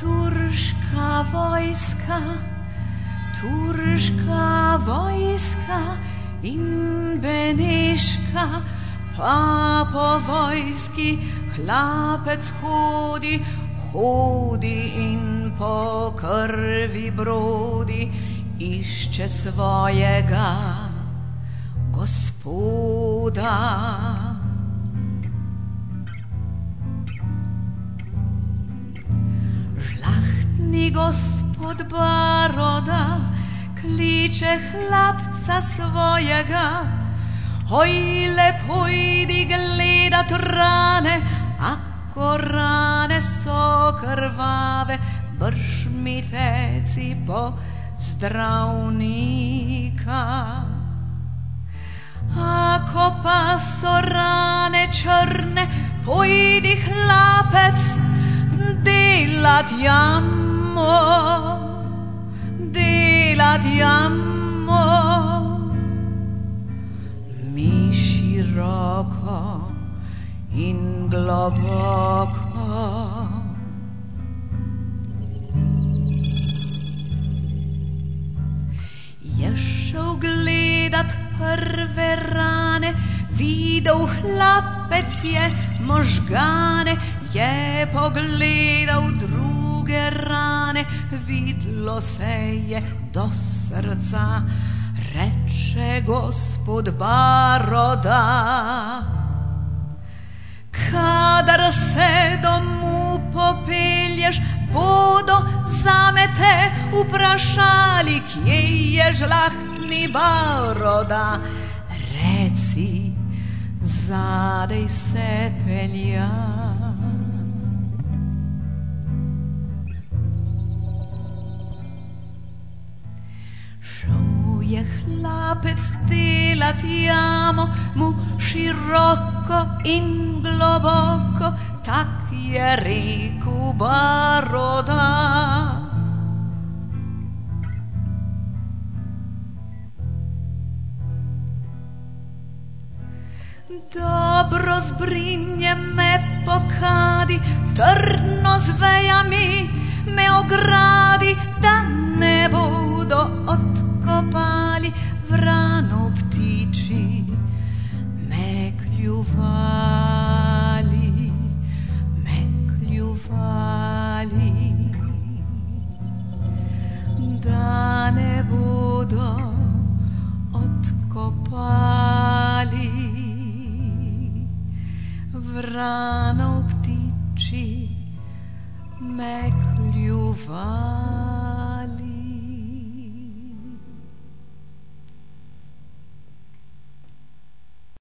Turszka wojska, turszka wojska, in Beniška, pa po vojski hlapec hodi, hodi in po krvi brodi, išče svojega gospoda. Žlahtni gospod Baroda kliče hlapca svojega, oj lepojdi gledat rane, ako rane so krvave, brž mi teci po zdravnika. Ako pa so rane črne, pojdi hlapec delat jamo, delat jamo. Mi široko in globoko. Je šel gledat prve rane, videl hlapec je možgane, je pogledal druge rane, vidlo se je do srca, reče gospod Baroda. Kadar se domu popelješ, bodo zame te vprašali, kje je žlahtni baroda. Reci, zadej se pelja. Je hlapec delat jamo, mu široko in globoko, tak je rekel baroda. Dobro zbrinje me pokadi, trdno z vejami me ogradi, da vrano ptiči, me kljuvali, me kljuvali, da ne bodo odkopali vrano ptiči me kljuvali.